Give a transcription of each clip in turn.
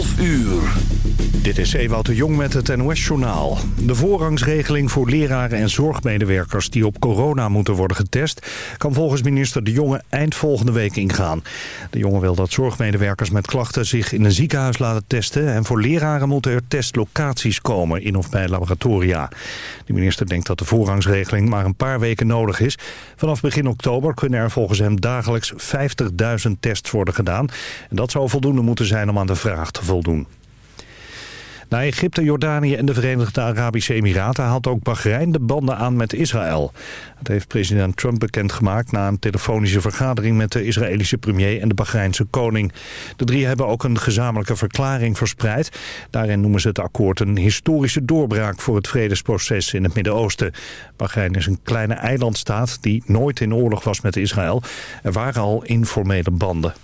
12 uur. Dit is Ewout de Jong met het NOS-journaal. De voorrangsregeling voor leraren en zorgmedewerkers die op corona moeten worden getest... kan volgens minister De Jonge eind volgende week ingaan. De Jonge wil dat zorgmedewerkers met klachten zich in een ziekenhuis laten testen... en voor leraren moeten er testlocaties komen in of bij laboratoria. De minister denkt dat de voorrangsregeling maar een paar weken nodig is. Vanaf begin oktober kunnen er volgens hem dagelijks 50.000 tests worden gedaan. En dat zou voldoende moeten zijn om aan de vraag te voldoen. Na Egypte, Jordanië en de Verenigde Arabische Emiraten haalt ook Bahrein de banden aan met Israël. Dat heeft president Trump bekendgemaakt na een telefonische vergadering met de Israëlische premier en de Bahreinse koning. De drie hebben ook een gezamenlijke verklaring verspreid. Daarin noemen ze het akkoord een historische doorbraak voor het vredesproces in het Midden-Oosten. Bahrein is een kleine eilandstaat die nooit in oorlog was met Israël. Er waren al informele banden.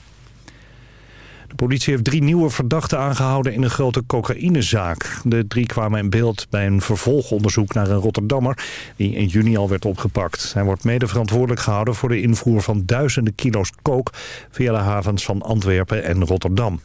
De politie heeft drie nieuwe verdachten aangehouden in een grote cocaïnezaak. De drie kwamen in beeld bij een vervolgonderzoek naar een Rotterdammer... die in juni al werd opgepakt. Hij wordt mede verantwoordelijk gehouden voor de invoer van duizenden kilo's kook... via de havens van Antwerpen en Rotterdam.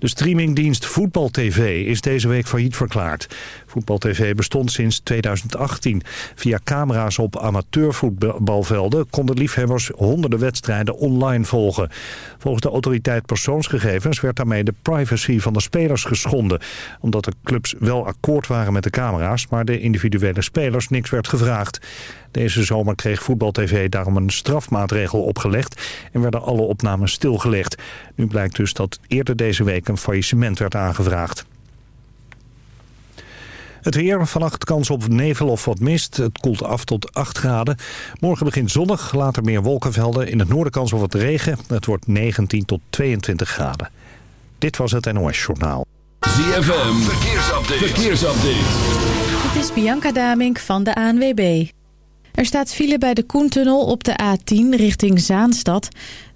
De streamingdienst Voetbal TV is deze week failliet verklaard. Voetbal TV bestond sinds 2018. Via camera's op amateurvoetbalvelden konden liefhebbers honderden wedstrijden online volgen. Volgens de autoriteit persoonsgegevens werd daarmee de privacy van de spelers geschonden. Omdat de clubs wel akkoord waren met de camera's, maar de individuele spelers niks werd gevraagd. Deze zomer kreeg Voetbal TV daarom een strafmaatregel opgelegd en werden alle opnames stilgelegd. Nu blijkt dus dat eerder deze week een faillissement werd aangevraagd. Het weer, vannacht kans op nevel of wat mist. Het koelt af tot 8 graden. Morgen begint zonnig, later meer wolkenvelden. In het noorden kans op wat regen. Het wordt 19 tot 22 graden. Dit was het NOS Journaal. ZFM, verkeersupdate. verkeersupdate. Het is Bianca Damink van de ANWB. Er staat file bij de Koentunnel op de A10 richting Zaanstad.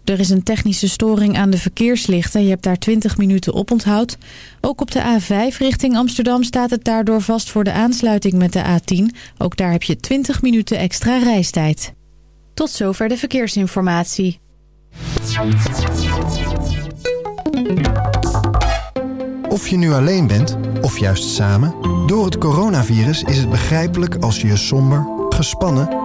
Er is een technische storing aan de verkeerslichten. Je hebt daar 20 minuten op onthoud. Ook op de A5 richting Amsterdam staat het daardoor vast voor de aansluiting met de A10. Ook daar heb je 20 minuten extra reistijd. Tot zover de verkeersinformatie. Of je nu alleen bent, of juist samen... door het coronavirus is het begrijpelijk als je je somber, gespannen...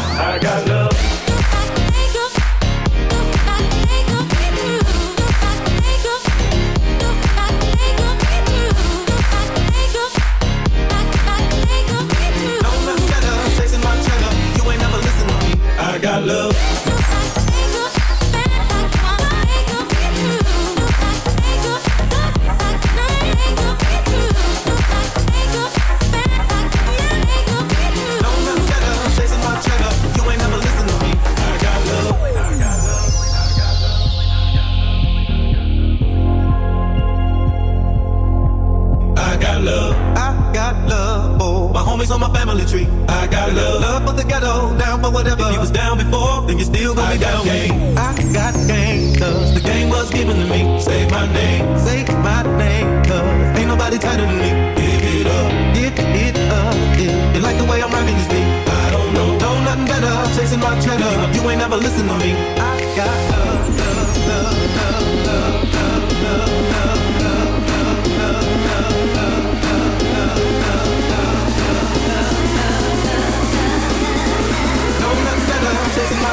I got love. got gang, cause the game was given to me. Say my name, say my name, cause ain't nobody tighter than me. Give it up, give it up, yeah. You like the way I'm rapping this beat? I don't know, know nothing better. Chasing my cheddar, you ain't never listen to me. I got love, love, love, love, love, love, love, love.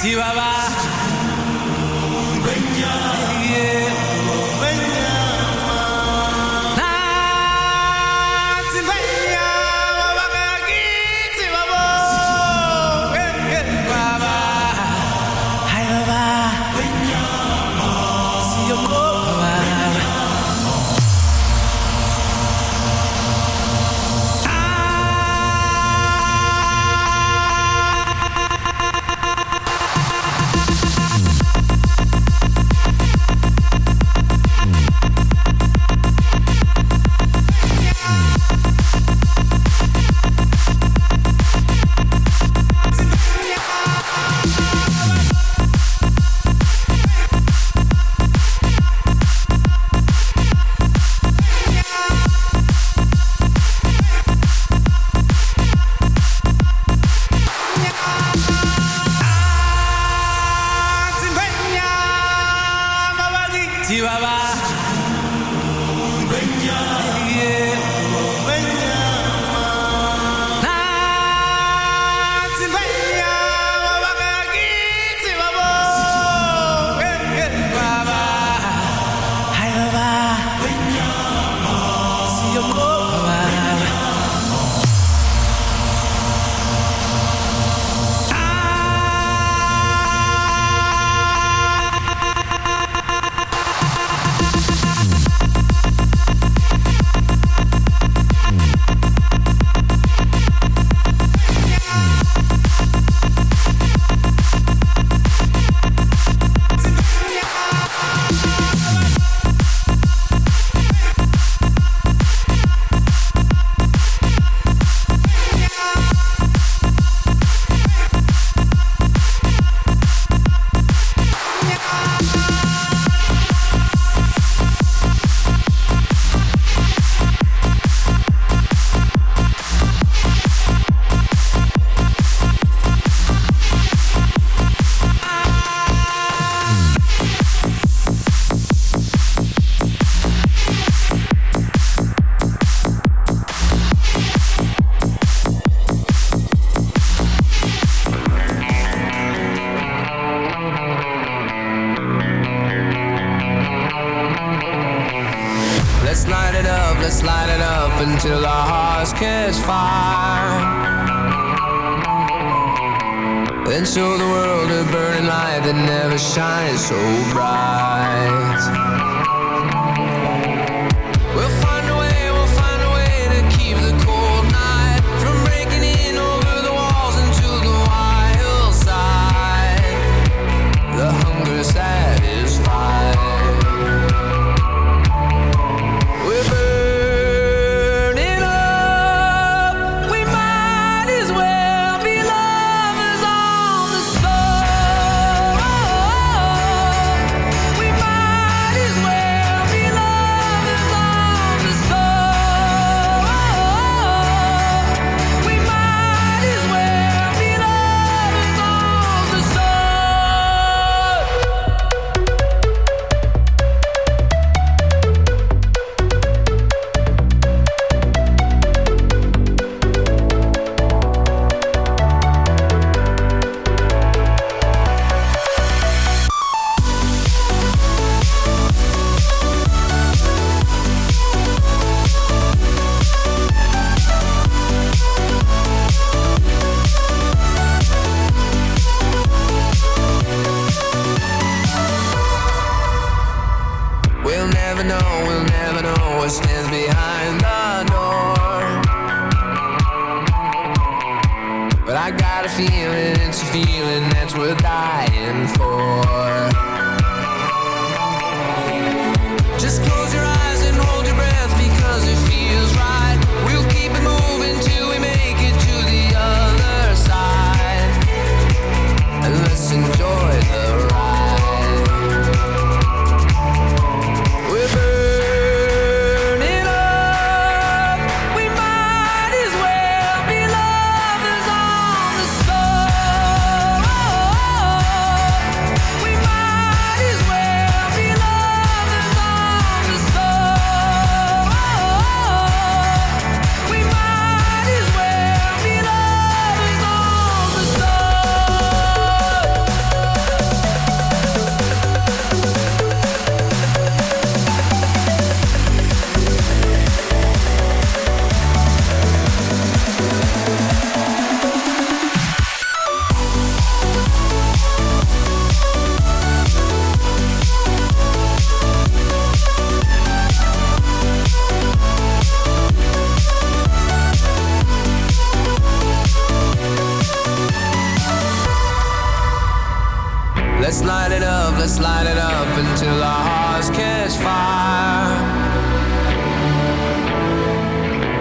Chihuahua.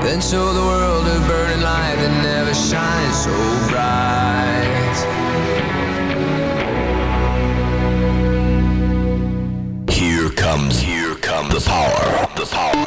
Then show the world a burning light that never shines so bright. Here comes, here comes the power, the power.